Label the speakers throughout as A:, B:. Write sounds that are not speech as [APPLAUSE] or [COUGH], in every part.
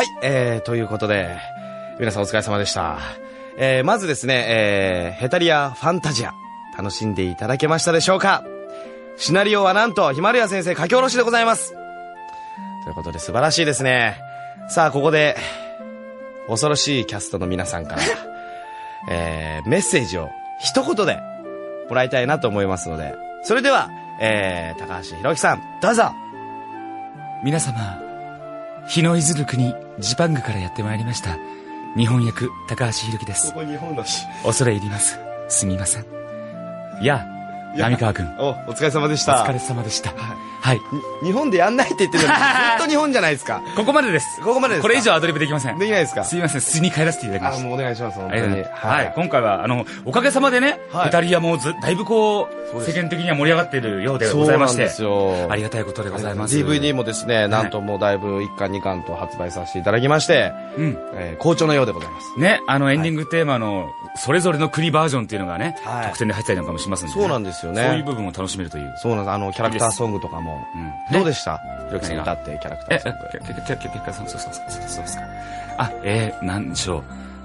A: はい、えー、ということで、皆さんお疲れ様でした。えー、まずですね、えー、ヘタリアファンタジア、楽しんでいただけましたでしょうか？シナリオはなんと、ヒマルヤ先生書き下ろしでございます。ということで素晴らしいですね。さあ、ここで、恐ろしいキャストの皆さんから、[LAUGHS] えー、メッセージを一言でもらいたいなと思いますので、それでは、えー、高橋宏樹さん、どうぞ
B: 皆様、日のいずる国、ジパングからやってまいりました。日本役、高橋宏樹です。
A: こ日本だし。
B: 恐れ入ります。すみません。やあ、浪川君、
A: お、お疲れ様でし
B: お
A: た。
B: 疲れ様でした。はい。
A: に日本でやんないって言ってるのに、ずっと日本じゃないですか。
B: ここまでです。
A: ここまでですか？
B: これ以上アドリブできません。
A: できないですか？
B: すみません、素に帰らせていただきま
A: あ、
B: した。
A: もうお願いします、本当に。
B: ありがとうございはい、今回は、あの、おかげさまでね、
A: はい
B: イタリアもず、だいぶこう、世間的には盛り上がっているようでございまして、
A: そうなんですよ。
B: ありがたいことでございます。
A: DVD もですね、なんともうだいぶ1巻2巻と発売させていただきまして、
B: うん。
A: えー好調のようでございます。
B: ね、あの、エンディングテーマの、それぞれの国バージョンっていうのがね、
A: はい
B: 特典で入ってたりなんかもしますんで、ね。
A: そうなんですよね
B: そういう部分を楽しめるという。
A: そうなんです。あの、キャラクターソングとかも。
B: うん。
A: どうでした？
B: ひろきさんが
A: 歌ってキャラクタ
B: え、
A: ーソング。
B: え、キャキャキャキャキャキャそうそうそうそう。あ、えー、なんでしょ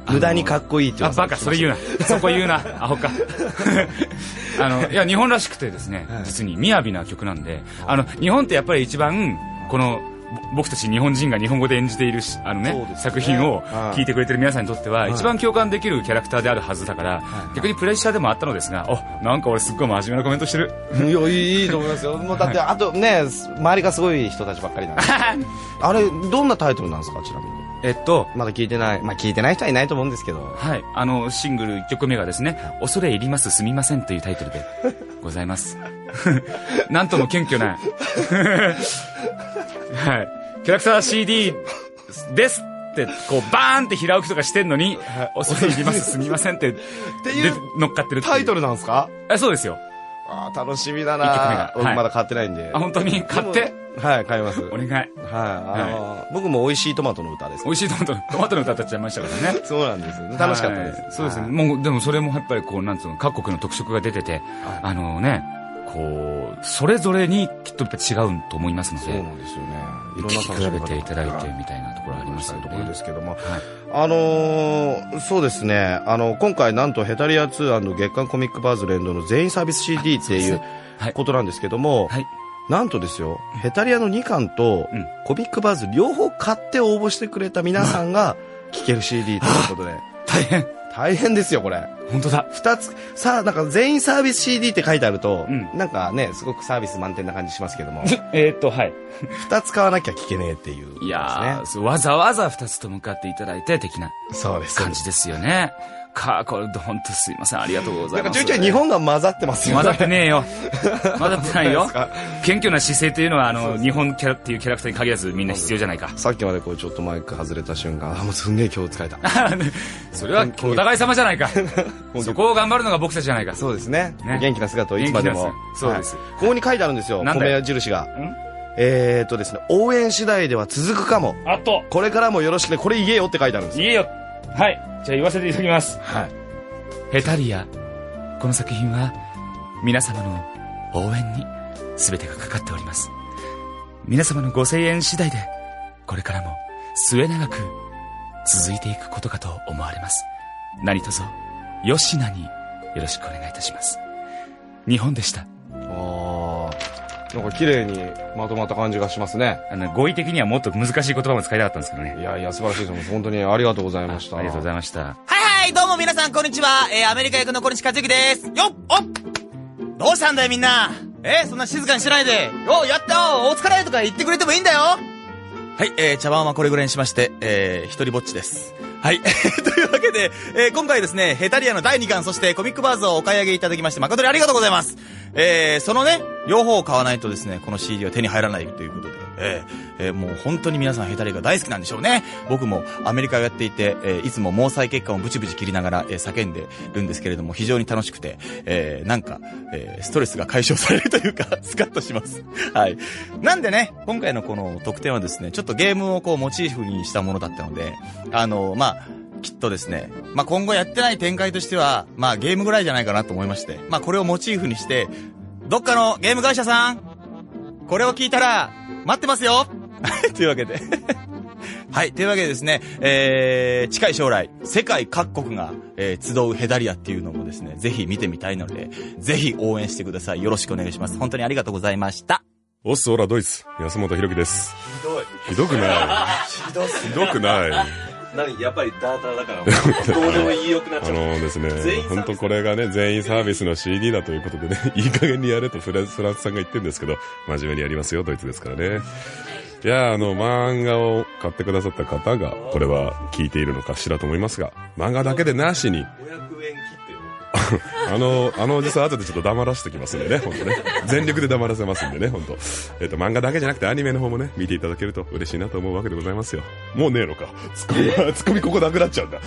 B: う。
A: 無駄にかっこいいって
B: あ、バカ、それ言うな。そこ言うな。[LAUGHS] アホか。[LAUGHS] あの、いや、日本らしくてですね、実に雅な曲なんで、あの、日本ってやっぱり一番、この、ぼ僕たち日本人が日本語で演じているしあのね
A: ね
B: 作品を
A: はい
B: 聞いてくれてる皆さんにとっては、
A: い
B: 一番共感できるキャラクターであるはずだから、逆にプレッシャーでもあったのですが、お、なんか俺すっごい真面目なコメントしてる。
A: いや、いいいいと思いますよ。[LAUGHS] もうだって、あとね、周りがすごい人たちばっかりなんで。あれ、どんなタイトルなんですか、ちなみに？
B: えっと、
A: まだ聞いてない。まあ、聞いてない人はいないと思うんですけど。
B: はい。あの、シングル1曲目がですね、恐れ入りますすみませんというタイトルでございます。[LAUGHS] なんとも謙虚な。[LAUGHS] はい。キャラクター CD ですって、こう、バーンって平置きとかしてんのに、恐れ入りますすみませんって、
A: ていう
B: で乗っかってる
A: タイトルなんですか？
B: え、そうですよ。
A: あー楽しみだな僕
B: はい
A: まだ買ってないんで。
B: あ、本当に？買って、
A: はい、買います。はい。
B: お願い。
A: あのー、僕も美味しいトマトの歌です
B: 美。味しいトマト、トマトの歌歌っちゃいましたからね。[LAUGHS]
A: そうなんです。楽しかったです
B: はい。そうですね。
A: はい
B: もう、でもそれもやっぱりこう、なんつうの、各国の特色が出てて、あのね、こう、それぞれにきっとやっぱ違うと思いますの
A: そう
B: で、
A: なんですよね。い
B: 聞き比べていただいてみたいなところありますよ
A: ところで
B: ね。
A: すけども。
B: はい。
A: あのーそうですね。あの、今回なんとヘタリア2月刊コミックバーズ連動の全員サービス CD っていう
B: はい。
A: ことなんですけども、
B: はい。
A: なんとですよ、ヘタリアの2巻と
B: うん
A: コミックバーズ両方買って応募してくれた皆さんが聴ける CD ということで、[LAUGHS]
B: 大変。
A: 大変ですよ、これ。
B: 本当だ。
A: 二つ、さあ、なんか全員サービス CD って書いてあると、
B: うん
A: なんかね、すごくサービス満点な感じしますけども、[LAUGHS]
B: えーっと、はい。
A: 二つ買わなきゃ聞けねえっていう、
B: いやわざわざ二つと向かっていただいて、的な
A: そうです。
B: 感じですよね。か、これ、本当すいません。ありがとうござ
A: ないんか
B: ます。
A: ちょいちょい日本が混ざってますよね。
B: 混ざってねえよ。[LAUGHS] 混ざってないよ。謙虚な姿勢というのは、あの、日本キャラっていうキャラクターに限らずみんな必要じゃないか。
A: さっきまでこうちょっとマイク外れた瞬間、あ、もうすんげえ今日疲れた。
B: それはお互い様じゃないか。[LAUGHS] そこを頑張るのが僕たちじゃないか。
A: そうですね。
B: ね
A: 元気な姿をいつまでも
B: そうです
A: はいここに書いてあるんですよ。米印が。えーっとですね、応援次第では続くかも。
B: あと、
A: これからもよろしくね、これ言えよって書いてあるんですよ。
B: 言えよ。はい。じゃあ言わせていただきます。
A: はい。
B: ヘタリア。この作品は、皆様の応援に全てがかかっております。皆様のご声援次第で、これからも末永く続いていくことかと思われます。何卒、吉名によろしくお願いいたします。日本でした。
A: あーなんか綺麗にまとまった感じがしますね。
B: あの、語彙的にはもっと難しい言葉も使いたかったんですけどね。
A: いやいや、素晴らしいです。本当にありがとうございました。
B: ありがとうございました。
C: はいはい、どうも皆さん、こんにちは。えー、アメリカ役の小西和之です。よっおっどうしたんだよ、みんな。えー、そんな静かにしないで。よやったよお疲れとか言ってくれてもいいんだよはい、えー、茶碗はこれぐらいにしまして、えー、一人ぼっちです。はい。[LAUGHS] というわけで、えー、今回ですね、ヘタリアの第2巻、そしてコミックバーズをお買い上げいただきまして、誠にありがとうございます。えー、そのね、両方を買わないとですね、この CD は手に入らないということで、えー、えー、もう本当に皆さんヘタリアが大好きなんでしょうね。僕もアメリカをやっていて、えー、いつも毛細血管をブチブチ切りながら、えー、叫んでるんですけれども、非常に楽しくて、えー、なんか、えー、ストレスが解消されるというか、[LAUGHS] スカッとします。はい。なんでね、今回のこの特典はですね、ちょっとゲームをこうモチーフにしたものだったので、あのまあ、きっとですね、まあ、今後やってない展開としては、まあ、ゲームぐらいじゃないかなと思いまして、まあ、これをモチーフにして、どっかのゲーム会社さん、これを聞いたら、待ってますよ [LAUGHS] というわけで、[LAUGHS] はい。というわけでですね、えー、近い将来、世界各国が、えー、集うヘダリアっていうのもですね、ぜひ見てみたいので、ぜひ応援してください。よろしくお願いします。本当にありがとうございました。
D: オッスオラドイツ、安本博樹です。ひどい。ひどくない。ひどくない。
E: 何やっぱりダーターだから、どうでもいいよくなっち
D: あ
E: ゃう。
D: のですね本当これがね、全員サービスの CD だということでね、いい加減にやれとフランスさんが言ってるんですけど、真面目にやりますよ、ドイツですからね。いや、あの、漫画を買ってくださった方が、これは聞いているのかしらと思いますが、漫画だけでなしに、
E: 500円切ってる。[LAUGHS]
D: あの、あのおじさん後でちょっと黙らせてきますんでね、本当ね。全力で黙らせますんでね、本当えっ、と、漫画だけじゃなくてアニメの方もね、見ていただけると嬉しいなと思うわけでございますよ。もうねえのか。ツッコミが、ツッコミここなくなっちゃうんだ。
E: こ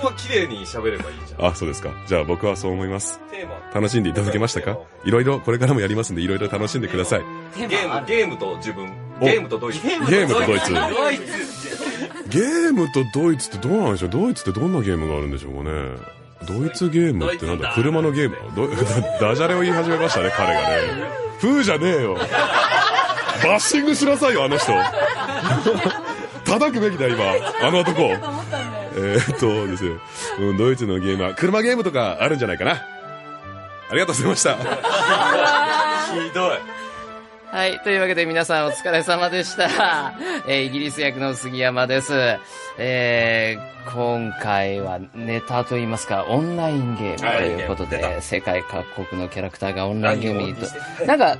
E: こは綺麗に喋ればいいじゃん。
D: あ、そうですか。じゃあ僕はそう思います。
E: テーマ。
D: 楽しんでいただけましたか？いろいろこれからもやりますんで、いろいろ楽しんでください。
E: ゲーム、ゲームと自分。ゲームとドイツ。
D: ゲームとドイツ。
E: ドイツ。
D: ゲームとドイツってどうなんでしょう？ドイツってどんなゲームがあるんでしょうかね？ドイツゲームってなんだ車のゲーム？ど [LAUGHS] ダジャレを言い始めましたね、彼がね。風じゃねえよ。バッシングしなさいよ、あの人。叩くべきだ、今。あの男。[LAUGHS] えー、っとですよ、うん、ドイツのゲームは、車ゲームとかあるんじゃないかな。ありがとうございました。
E: ひどい。
F: はい。というわけで皆さんお疲れ様でした。えーイギリス役の杉山です。えー今回はネタといいますか、オンラインゲームということで、世界各国のキャラクターがオンラインゲームにと、なんか、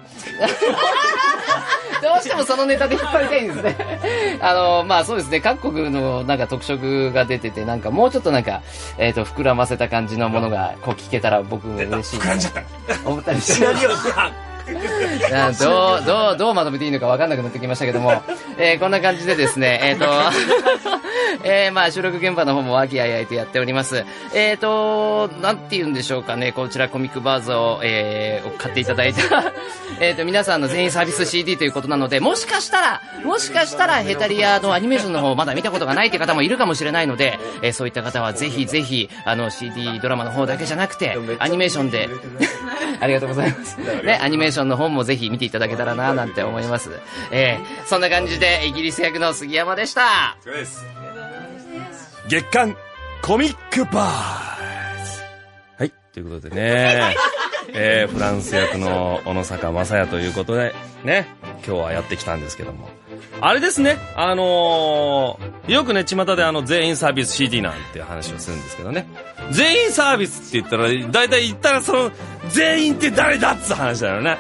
F: どうしてもそのネタで引っ張りたいんですね。[LAUGHS] あの、まあそうですね、各国のなんか特色が出てて、なんかもうちょっとなんか、えっ、と、膨らませた感じのものが、こう聞けたら僕嬉しいな。思ったりして。[LAUGHS] どう、どう、どうまとめていいのか分かんなくなってきましたけども、えーこんな感じでですね、えっ、と、[LAUGHS] えーまあ収録現場の方も和気あいあいとやっております。えっ、と、なんて言うんでしょうかね、こちらコミックバーズを、えー買っていただいた、[LAUGHS] えっと、皆さんの全員サービス CD ということなので、もしかしたら、もしかしたらヘタリアのアニメーションの方まだ見たことがないという方もいるかもしれないので、えーそういった方はぜひぜひ、あの CD ドラマの方だけじゃなくて、アニメーションで、[LAUGHS] ありがとうございます。ね、アニメーションの方もぜひ見ていただけたらななんて思います。えーそんな感じで、イギリス役の杉山でした。
G: 月刊コミックバーズはい、ということでね、[LAUGHS] えー、フランス役の小野坂正也ということで、ね、今日はやってきたんですけども。あれですね、あのー、よくね、巷であの、全員サービス CD なんて話をするんですけどね。全員サービスって言ったら、だいたい言ったらその、全員って誰だっつう話だよね。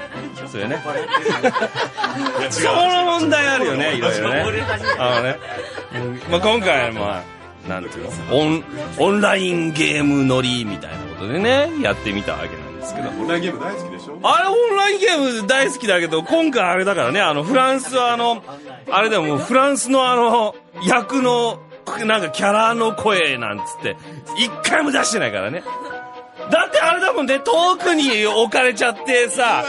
G: そうよね。[LAUGHS] その問題あるよね、いろいろね。あのね。うんまあ、今回はまあ、なんていうの？オン、オンラインゲーム乗りみたいなことでね、やってみたわけなんですけど。
D: オンラインゲーム大好きでしょ？
G: あれ、オンラインゲーム大好きだけど、今回あれだからね、あの、フランスはあの、あれでもうフランスのあの、役の、なんかキャラの声なんつって、一回も出してないからね。だってあれだもんね、遠くに置かれちゃってさ、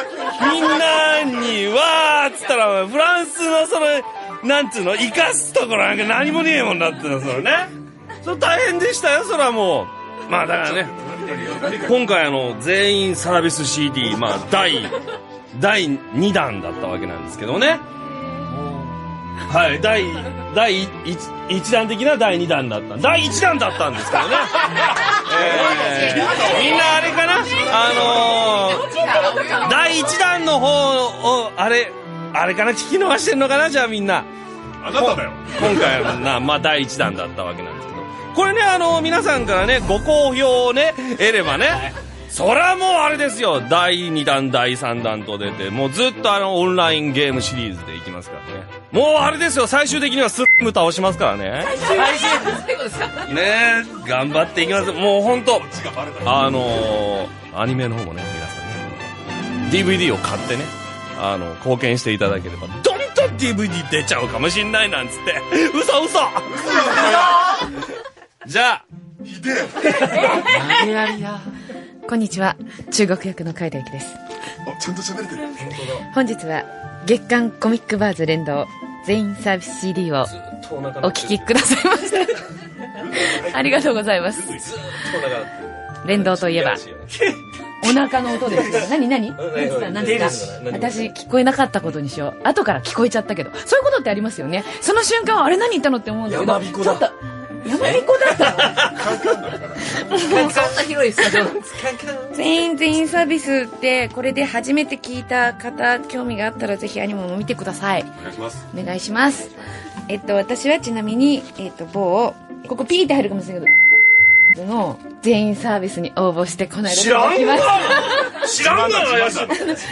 G: みんなに、わーっつったら、フランスのその、なんつうの、生かすところなんか何もねえもんだっての、そのね。大変でしたよ、それはもう。まあだからね、今回あの、全員サービス CD、まあ、第、第2弾だったわけなんですけどね。はい、第、第 1, 弾的な第2弾だった。第1弾だったんですけどね。えー、みんなあれかな？あのー、第1弾の方を、あれ、あれかな？聞き逃してんのかな？じゃあみんな。
D: あなただよ。
G: 今回はな、まあ第1弾だったわけなんですけど。これね、あの、皆さんからね、ご好評をね、得ればね、そりゃもうあれですよ、第2弾、第3弾と出て、もうずっとあの、オンラインゲームシリーズでいきますからね。もうあれですよ、最終的にはスッム倒しますからね。
F: 最後ですか
G: ね頑張っていきます。もうほんと、あのー、アニメの方もね、皆さんね、DVD を買ってね、あの、貢献していただければ、どんどん DVD 出ちゃうかもしんないなんつって、嘘嘘じゃあ、
H: こんにちは。中国役の海田由紀です。
D: あ、ちゃんと喋れてる。
H: 本日は月刊コミックバーズ連動全員サービス CD をお聴きくださいました。ありがとうございます。連動といえば。[LAUGHS] お腹の音です。けど。何何何ですか？私聞こえなかったことにしよう。後から聞こえちゃったけど。そういうことってありますよね。その瞬間はあれ何言ったのって思うんだけど。ちょっと。山彦だったの？そんな広い全員全員サービスってこれで初めて聞いた方興味があったらぜひアニメも見てください。
D: お願いします。
H: お願いします。えっと私はちなみにえっと某ここピーって入るかもしれないけどの全員サービスに応募してこの間
G: 知らん
H: 届きまし
G: わ知らんがなやつ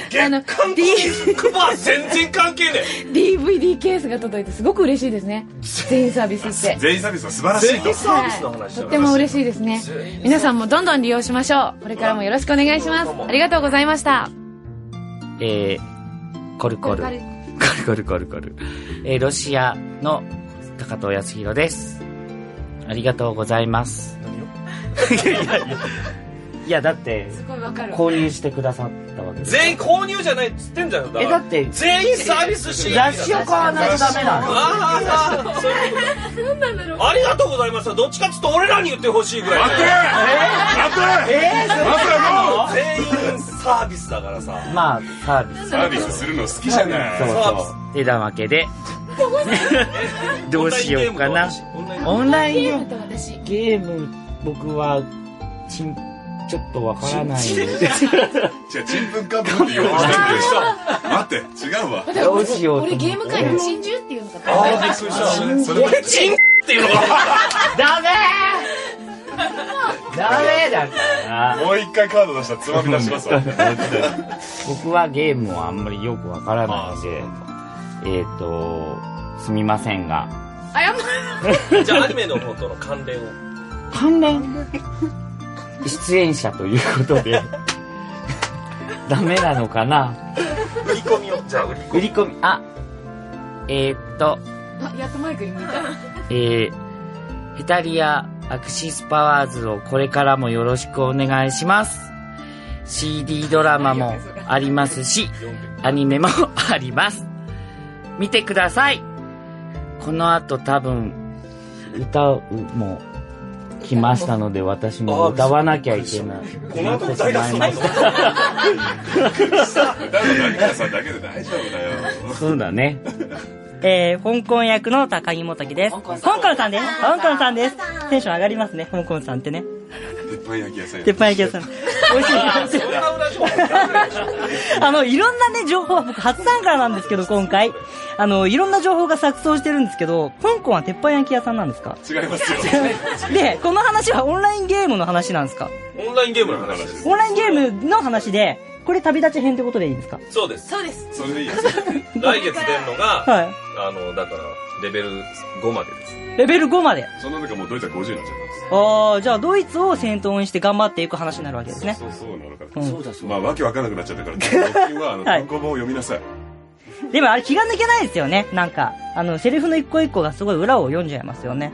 G: 月間コミックバー全然関係ね
H: DVD ケースが届いてすごく嬉しいですね。全員サービスって。
D: 全員サービスは素晴らしいと。
G: サービスの話
H: はい、とっても嬉しいですね。皆さんもどんどん利用しましょう。これからもよろしくお願いします。ありがとうございました。
B: えー、コル。コル。コル。コルコルコル。えー、ロシアの高藤康弘です。ありがとうございます。いやいやいや。いや、だって、
H: すごいわかる。
B: 購入してくださったわけです。
G: 全員購入じゃないっつってんじゃん。だ
B: え、だって、
G: 全員サービスし
B: 雑誌を買わないとダメなの
G: ああそういうことありがとうございましたどっちかっつうと俺らに言ってほしいぐらい。
D: 待って。待って
B: えー、
D: 待ってよ。
G: 全員サービスだからさ。
B: まあ、サービス。
D: サービスするの好きじゃない。
B: そうそう。てなわけで、[LAUGHS] どうしようかな。
G: オンラインゲーム
B: オンラインゲーム
H: と私。
B: ゲーム、僕は、ちん、ちょっとわからない。
D: 違う、ちんぷんかんぷんって言おうとしてるけど。待って、違うわ。
B: どうしよう
H: 俺ゲーム界の珍獣っていうのかと
G: ああびっくりした
D: それは
G: チンっていうのが
B: ダメーダメだから。
D: もう一回カード出したらつまみ出しますわ。
B: 僕はゲームをあんまりよくわからないので、えっ、ー、と、すみませんが。
H: 謝る [LAUGHS]
G: じゃあアニメの方との関連を
B: 関連出演者ということで、[LAUGHS] ダメなのかな？
G: 売り込みをじゃあ売り込
B: 売り込み、あ、えー、っと、
H: あやっとマイクに向いた。
B: えー、ヘタリアアクシスパワーズをこれからもよろしくお願いします。CD ドラマもありますし、アニメも [LAUGHS] あります。見てください。この後多分、歌うも来ましたので、私も歌わなきゃいけない。
G: この後歌い出すの
B: なってしまいました
D: 歌うの成田さんだけで大丈夫だよ。
B: そうだね。
I: えー、香港役の高木元樹です。香港さんです。香港さんです。テンション上がりますね、香港さんってね。
D: 鉄板焼き屋さんや
I: 鉄板焼き屋さん。美味しい。[LAUGHS] [LAUGHS] あの、いろんなね、情報は僕初参加なんですけど、今回。あの、いろんな情報が錯綜してるんですけど、香港は鉄板焼き屋さんなんですか？
D: 違いますよ。[LAUGHS]
I: で、この話はオンラインゲームの話なんですか？
G: オンラインゲームの話です
I: オンラインゲームの話で、これ旅立ち編ってことでいいですか？
G: そうです
H: そうです
D: それでいいです。[LAUGHS]
G: 来月出るのが
I: はい。
G: あのだからレベル5までです
I: レベル5まで。
D: その中もうドイツは50になっちゃいます。
I: ああ、じゃあドイツを先頭にして頑張っていく話になるわけですね。
D: そうそうなのか
I: うん
B: そうだそう
D: まあ、わけわかんなくなっちゃったから、[LAUGHS] 最近は、あの、
I: はい
D: 単行本を読みなさい。
I: でもあれ気が抜けないですよね。なんか、あの、セリフの一個一個がすごい裏を読んじゃいますよね。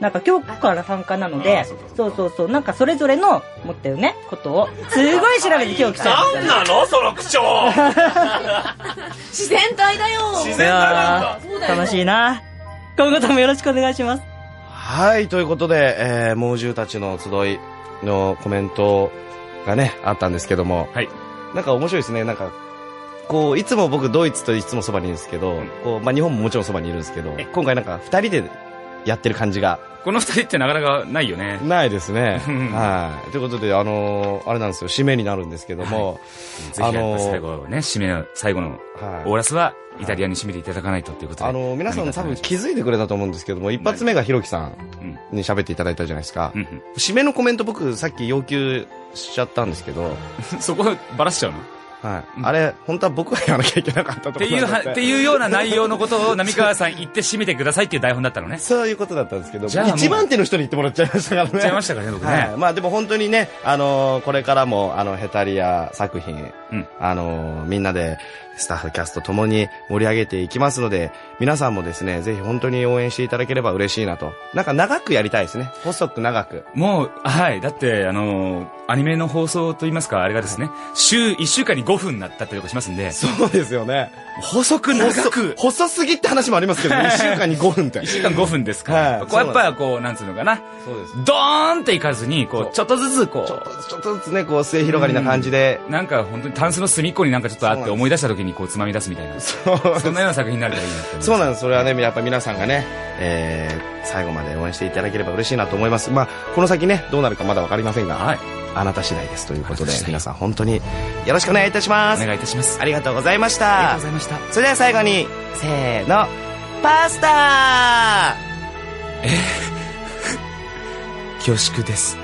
I: なんか今日から参加なの
D: あ
I: で
D: ーそうか、
I: そうそうなんかそれぞれの持ってるね、ことを、すごい調べて今日来ちゃいました。
G: 何なのその口調。[LAUGHS]
H: 自然体だよ。
G: 自然体なんだ。
I: 楽しいな。今後ともよろしくお願いします。
A: はい、ということで、えー、猛獣たちの集いのコメントがね、あったんですけども、
B: はい。
A: なんか面白いですね、なんか、こう、いつも僕ドイツといつもそばにいるんですけど、こう、まあ、日本ももちろんそばにいるんですけど
B: え、
A: 今回なんか二人でやってる感じが
B: この二人ってなかなかないよね。
A: ないですね。
B: うん
A: はい。ということで、あのーあれなんですよ、締めになるんですけども、
B: ぜひ、
A: あのー
B: 最後ね、締めの、最後の
A: はい
B: オーラスは、イタリアに締めていただかないとということで。
A: あのー皆さん多分気
B: づ
A: づいてくれたと思うんですけども、一発目がひろきさん
B: うん。
A: に喋っていただいたじゃないですか
B: う。ん
A: 締めのコメント僕さっき要求しちゃったんですけど、
B: うん。そこバラしちゃうの？
A: はい。
B: うん
A: あれ、本当は僕が言わなきゃいけなかったと
B: っていうは、っていうような内容のことを、浪川さん言って締めてくださいっていう台本だったのね。
A: そういうことだったんですけど、
B: じゃあもう
A: 一番手の人に言ってもらっちゃいましたからね。
B: ちゃいましたからね、僕ね。
A: はい。まあでも本当にね、あのーこれからも、あの、ヘタリア作品、
B: うん
A: あのーみんなで、スタッフキャストともに盛り上げていきますので、皆さんもですね、ぜひ本当に応援していただければ嬉しいなと。なんか長くやりたいですね。細く長く。
B: もう、はい。だって、あのーアニメの放送といいますか、あれがですね、週、1週間に5 5分になったりとかしますんで、
A: そうですよね。
B: 細く長く、
A: 細細すぎって話もありますけど、1週間に5分って。
B: 1週間5分ですから、
A: はい
B: こうやっぱこう、なんつうのかな、
A: そうです。
B: ドーンっていかずに、こう、ちょっとずつこ
A: ちょっとずつ、ちょっとずつね、こう、末広がりな感じで。
B: う、なんか本当にタンスの隅っこになんかちょっとあって思い出した時にこう、つまみ出すみたいな、
A: そう
B: そんなような作品になれたらいいなって。
A: そうなんです。それはね、やっぱ皆さんがね、えー、最後まで応援していただければ嬉しいなと思います。まあ、この先ね、どうなるかまだわかりませんが、
B: はい。
A: あなた次第ですということで皆さん本当によろしくお願いいたしま
B: お
A: す。
B: 願いいたします。
A: ありがとうございまし
B: ありがと
A: た
B: うございました。
A: それでは最後に、せーの、パスタ
B: 恐縮です。